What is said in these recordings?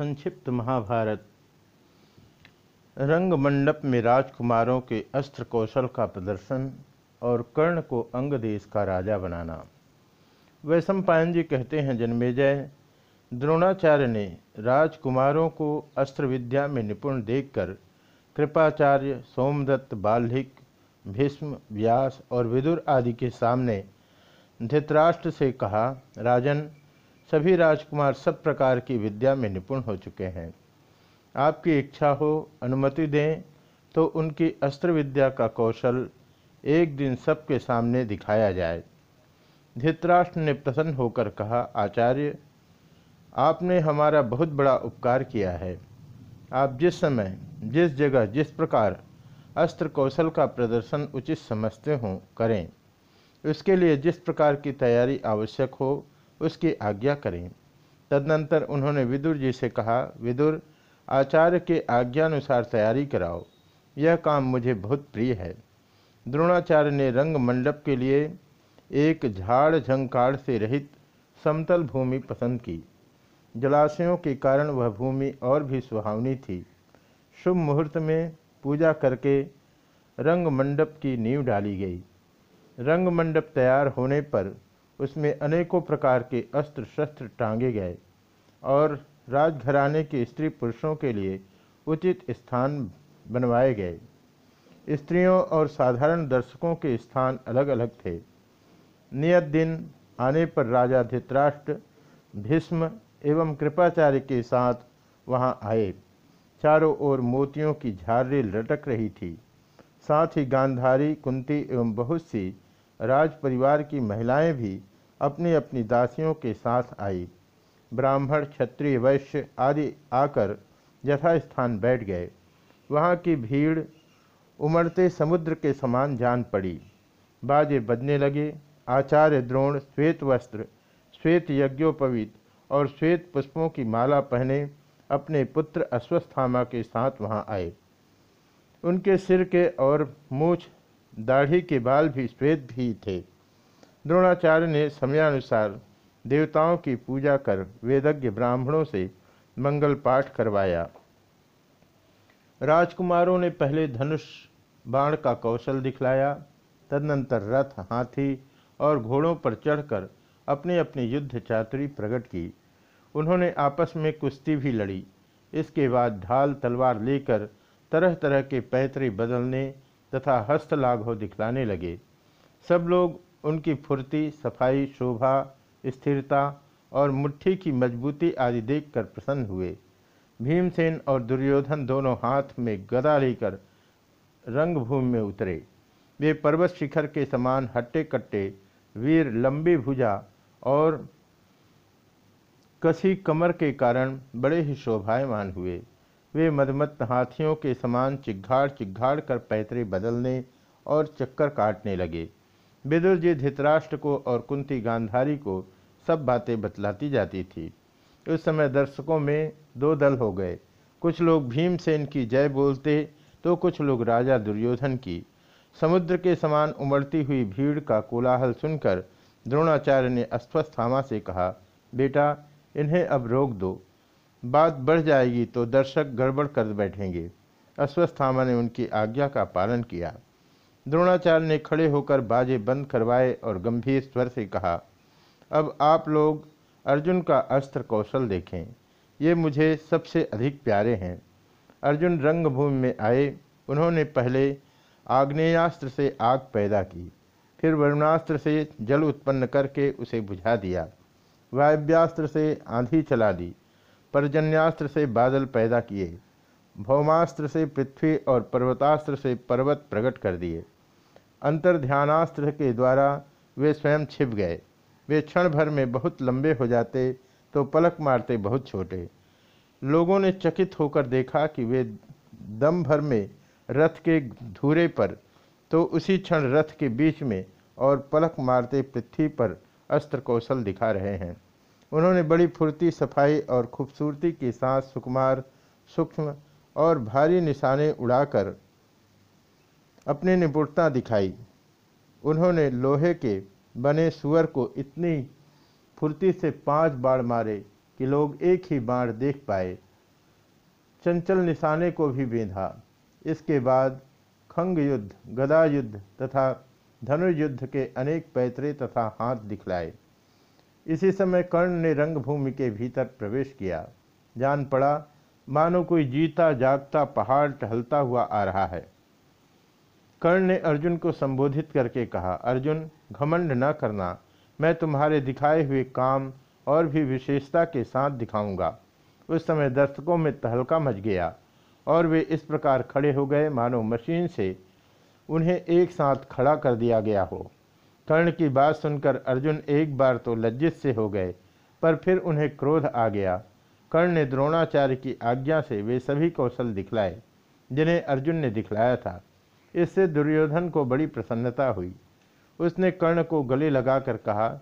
संक्षिप्त महाभारत। रंगमंडप में राजकुमारों के अस्त्र कौशल का प्रदर्शन और कर्ण को अंग देश का राजा बनाना। वैशंपायन जी कहते हैं, जन्मेजय, द्रोणाचार्य ने राजकुमारों को अस्त्र विद्या में निपुण देखकर कृपाचार्य, सोमदत्त, बाल्हिक, भीष्म, व्यास और विदुर आदि के सामने धृतराष्ट्र से कहा, राजन सभी राजकुमार सब प्रकार की विद्या में निपुण हो चुके हैं। आपकी इच्छा हो, अनुमति दें तो उनकी अस्त्र विद्या का कौशल एक दिन सबके सामने दिखाया जाए। धृतराष्ट्र ने प्रसन्न होकर कहा, आचार्य, आपने हमारा बहुत बड़ा उपकार किया है। आप जिस समय, जिस जगह, जिस प्रकार अस्त्र कौशल का प्रदर्शन उचित समझते हों, करें। उसके लिए जिस प्रकार की तैयारी आवश्यक हो उसकी आज्ञा करें। तदनंतर उन्होंने विदुर जी से कहा, विदुर, आचार्य के आज्ञानुसार तैयारी कराओ। यह काम मुझे बहुत प्रिय है। द्रोणाचार्य ने रंग मंडप के लिए एक झाड़ झंकाड़ से रहित समतल भूमि पसंद की। जलाशयों के कारण वह भूमि और भी सुहावनी थी। शुभ मुहूर्त में पूजा करके रंग मंडप की नींव डाली गई। रंग मंडप तैयार होने पर उसमें अनेकों प्रकार के अस्त्र शस्त्र टांगे गए और राजघराने के स्त्री पुरुषों के लिए उचित स्थान बनवाए गए। स्त्रियों और साधारण दर्शकों के स्थान अलग अलग थे। नियत दिन आने पर राजा धित्राष्ट्र, भीष्म एवं कृपाचार्य के साथ वहाँ आए। चारों ओर मोतियों की झारी लटक रही थी। साथ ही गांधारी, कुंती एवं बहुत सी राज परिवार की महिलाएँ भी अपनी अपनी दासियों के साथ आई। ब्राह्मण, क्षत्रिय, वैश्य आदि आकर यथास्थान बैठ गए। वहाँ की भीड़ उमड़ते समुद्र के समान जान पड़ी। बाजे बजने लगे। आचार्य द्रोण श्वेत वस्त्र, श्वेत यज्ञोपवीत और श्वेत पुष्पों की माला पहने अपने पुत्र अश्वस्थामा के साथ वहाँ आए। उनके सिर के और मूछ, दाढ़ी के बाल भी श्वेत भी थे। द्रोणाचार्य ने समयानुसार देवताओं की पूजा कर वेदज्ञ ब्राह्मणों से मंगल पाठ करवाया। राजकुमारों ने पहले धनुष बाण का कौशल दिखलाया, तदनंतर रथ, हाथी और घोड़ों पर चढ़कर अपनी अपनी युद्ध चातुरी प्रकट की। उन्होंने आपस में कुश्ती भी लड़ी। इसके बाद ढाल तलवार लेकर तरह तरह के पैतरे बदलने तथा हस्तलाघव दिखलाने लगे। सब लोग उनकी फुर्ती, सफ़ाई, शोभा, स्थिरता और मुट्ठी की मजबूती आदि देखकर प्रसन्न हुए। भीमसेन और दुर्योधन दोनों हाथ में गदा लेकर रंगभूमि में उतरे। वे पर्वत शिखर के समान हट्टे कट्टे वीर लंबी भुजा और कसी कमर के कारण बड़े ही शोभायमान हुए। वे मदमत हाथियों के समान चिघाड़ चिघाड़ कर पैतरे बदलने और चक्कर काटने लगे। विदुर जी धृतराष्ट्र को और कुंती गांधारी को सब बातें बतलाती जाती थी। उस समय दर्शकों में दो दल हो गए। कुछ लोग भीमसेन की जय बोलते तो कुछ लोग राजा दुर्योधन की। समुद्र के समान उमड़ती हुई भीड़ का कोलाहल सुनकर द्रोणाचार्य ने अश्वस्थामा से कहा, बेटा, इन्हें अब रोक दो। बात बढ़ जाएगी तो दर्शक गड़बड़ कर बैठेंगे। अश्वस्थामा ने उनकी आज्ञा का पालन किया। द्रोणाचार्य ने खड़े होकर बाजे बंद करवाए और गंभीर स्वर से कहा, अब आप लोग अर्जुन का अस्त्र कौशल देखें। ये मुझे सबसे अधिक प्यारे हैं। अर्जुन रंगभूमि में आए। उन्होंने पहले आग्नेयास्त्र से आग पैदा की, फिर वरुणास्त्र से जल उत्पन्न करके उसे बुझा दिया, वायव्यास्त्र से आंधी चला दी, पर्जन्यास्त्र से बादल पैदा किए भौमास्त्र से पृथ्वी और पर्वतास्त्र से पर्वत प्रकट कर दिए। अंतर्ध्यानास्त्र के द्वारा वे स्वयं छिप गए। वे क्षण भर में बहुत लंबे हो जाते तो पलक मारते बहुत छोटे। लोगों ने चकित होकर देखा कि वे दम भर में रथ के धूरे पर तो उसी क्षण रथ के बीच में और पलक मारते पृथ्वी पर अस्त्र कौशल दिखा रहे हैं। उन्होंने बड़ी फुर्ती, सफ़ाई और खूबसूरती के साथ सुकुमार, सूक्ष्म और भारी निशाने उड़ाकर अपनी निपुणता दिखाई। उन्होंने लोहे के बने सुअर को इतनी फुर्ती से पाँच बाढ़ मारे कि लोग एक ही बाढ़ देख पाए। चंचल निशाने को भी बेंधा। इसके बाद खंग युद्ध गदा युद्ध तथा धनुर्युद्ध के अनेक पैतरे तथा हाथ दिखलाए। इसी समय कर्ण ने रंगभूमि के भीतर प्रवेश किया। जान पड़ा मानो कोई जीता, जागता, पहाड़ टहलता हुआ आ रहा है। कर्ण ने अर्जुन को संबोधित करके कहा, अर्जुन, घमंड न करना। मैं तुम्हारे दिखाए हुए काम और भी विशेषता के साथ दिखाऊँगा। उस समय दर्शकों में तहलका मच गया और वे इस प्रकार खड़े हो गए मानो मशीन से उन्हें एक साथ खड़ा कर दिया गया हो। कर्ण की बात सुनकर अर्जुन एक बार तो लज्जित से हो गए, पर फिर उन्हें क्रोध आ गया। कर्ण ने द्रोणाचार्य की आज्ञा से वे सभी कौशल दिखलाए, जिन्हें अर्जुन ने दिखलाया था। इससे दुर्योधन को बड़ी प्रसन्नता हुई। उसने कर्ण को गले लगाकर कहा,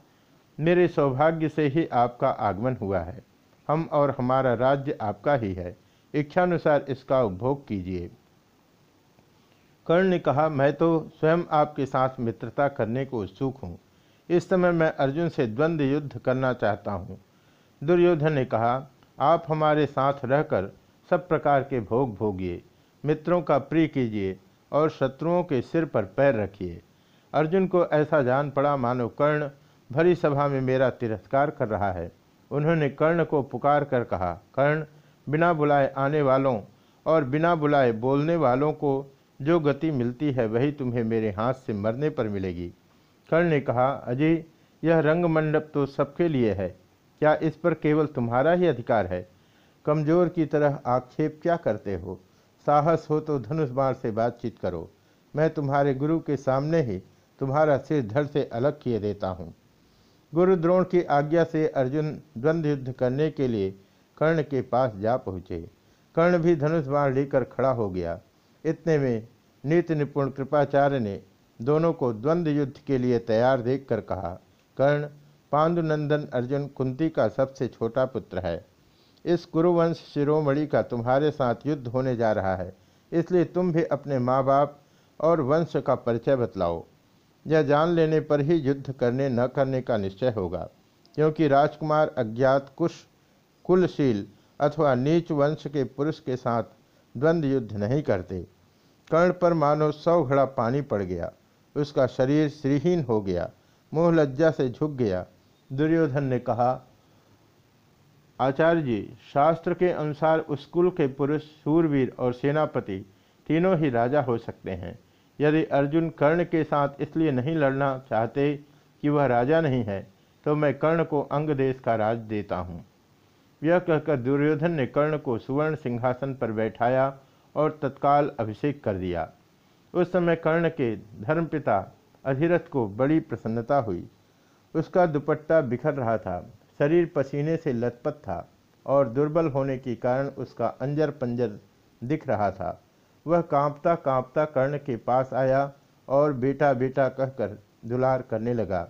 मेरे सौभाग्य से ही आपका आगमन हुआ है। हम और हमारा राज्य आपका ही है। इच्छानुसार इसका उपभोग कीजिए। कर्ण ने कहा, मैं तो स्वयं आपके साथ मित्रता करने को उत्सुक हूँ। इस समय मैं अर्जुन से द्वंद्व युद्ध करना चाहता हूँ। दुर्योधन ने कहा आप हमारे साथ रहकर सब प्रकार के भोग भोगिए, मित्रों का प्रिय कीजिए और शत्रुओं के सिर पर पैर रखिए। अर्जुन को ऐसा जान पड़ा मानो कर्ण भरी सभा में मेरा तिरस्कार कर रहा है। उन्होंने कर्ण को पुकार कर कहा, कर्ण, बिना बुलाए आने वालों और बिना बुलाए बोलने वालों को जो गति मिलती है वही तुम्हें मेरे हाथ से मरने पर मिलेगी। कर्ण ने कहा अजय यह रंगमंडप तो सबके लिए है। क्या इस पर केवल तुम्हारा ही अधिकार है? कमज़ोर की तरह आक्षेप क्या करते हो? साहस हो तो धनुष बाण से बातचीत करो। मैं तुम्हारे गुरु के सामने ही तुम्हारा सिर धड़ से अलग किए देता हूँ। गुरु द्रोण की आज्ञा से अर्जुन द्वंद्व युद्ध करने के लिए कर्ण के पास जा पहुँचे। कर्ण भी धनुष बाण लेकर खड़ा हो गया। इतने में नीति निपुण कृपाचार्य ने दोनों को द्वंद्व युद्ध के लिए तैयार देखकर कहा, कर्ण पांडुनंदन अर्जुन कुंती का सबसे छोटा पुत्र है। इस कुरुवंश शिरोमणि का तुम्हारे साथ युद्ध होने जा रहा है। इसलिए तुम भी अपने माँ बाप और वंश का परिचय बतलाओ। यह जान लेने पर ही युद्ध करने न करने का निश्चय होगा, क्योंकि राजकुमार अज्ञात, कुश, कुलशील अथवा नीच वंश के पुरुष के साथ द्वंद्व युद्ध नहीं करते। कर्ण पर मानो सौ घड़ा पानी पड़ गया, उसका शरीर श्रीहीन हो गया, मोह लज्जा से झुक गया दुर्योधन ने कहा, आचार्य जी, शास्त्र के अनुसार उस कुल के पुरुष सूरवीर और सेनापति तीनों ही राजा हो सकते हैं। यदि अर्जुन कर्ण के साथ इसलिए नहीं लड़ना चाहते कि वह राजा नहीं है तो मैं कर्ण को अंग देश का राज देता हूँ। यह कहकर दुर्योधन ने कर्ण को सुवर्ण सिंहासन पर बैठाया और तत्काल अभिषेक कर दिया। उस समय कर्ण के धर्मपिता अधिरथ को बड़ी प्रसन्नता हुई। उसका दुपट्टा बिखर रहा था। शरीर पसीने से लथपथ था और दुर्बल होने के कारण उसका अंजर पंजर दिख रहा था। वह कांपता कांपता कर्ण के पास आया और बेटा बेटा कहकर दुलार करने लगा।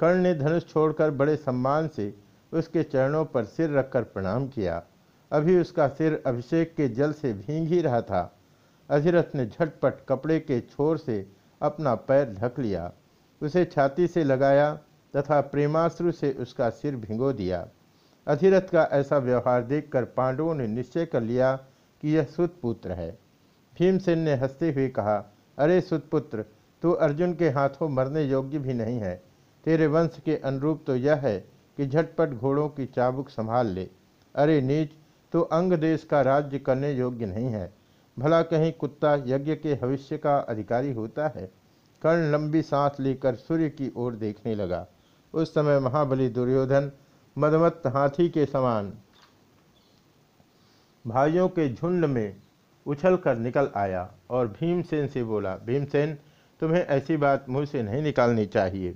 कर्ण ने धनुष छोड़कर बड़े सम्मान से उसके चरणों पर सिर रखकर प्रणाम किया। अभी उसका सिर अभिषेक के जल से भींग ही रहा था। अधिरथ ने झटपट कपड़े के छोर से अपना पैर ढक लिया। उसे छाती से लगाया तथा प्रेमाश्रु से उसका सिर भिंगो दिया। अधिरथ का ऐसा व्यवहार देखकर पांडवों ने निश्चय कर लिया कि यह सुतपुत्र है। भीमसेन ने हँसते हुए कहा, अरे सुतपुत्र, तू अर्जुन के हाथों मरने योग्य भी नहीं है। तेरे वंश के अनुरूप तो यह है कि झटपट घोड़ों की चाबुक संभाल ले। अरे नीच तो अंग देश का राज्य करने योग्य नहीं है। भला कहीं कुत्ता यज्ञ के भविष्य का अधिकारी होता है। कर्ण लंबी सांस लेकर सूर्य की ओर देखने लगा। उस समय महाबली दुर्योधन मदमत्त हाथी के समान भाइयों के झुंड में उछल कर निकल आया और भीमसेन से बोला, भीमसेन, तुम्हें ऐसी बात मुँह से नहीं निकालनी चाहिए।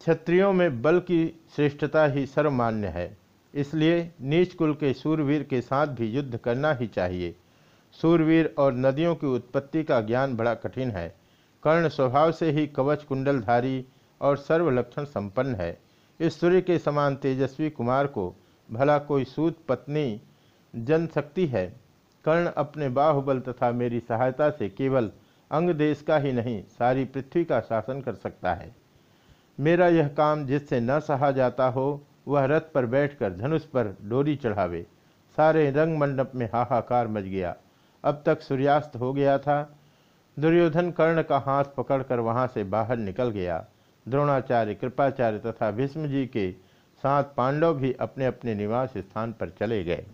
क्षत्रियों में बल की श्रेष्ठता ही सर्वमान्य है। इसलिए नीच कुल के सूरवीर के साथ भी युद्ध करना ही चाहिए। सूरवीर और नदियों की उत्पत्ति का ज्ञान बड़ा कठिन है। कर्ण स्वभाव से ही कवच कुंडलधारी और सर्वलक्षण संपन्न है। इस सूर्य के समान तेजस्वी कुमार को भला कोई सूत पत्नी जन सकती है। कर्ण अपने बाहुबल तथा मेरी सहायता से केवल अंग देश का ही नहीं, सारी पृथ्वी का शासन कर सकता है। मेरा यह काम जिससे न सहा जाता हो, वह रथ पर बैठकर धनुष पर डोरी चढ़ावे। सारे रंग मंडप में हाहाकार मच गया। अब तक सूर्यास्त हो गया था। दुर्योधन कर्ण का हाथ पकड़कर वहाँ से बाहर निकल गया। द्रोणाचार्य, कृपाचार्य तथा भीष्म जी के साथ पांडव भी अपने अपने निवास स्थान पर चले गए।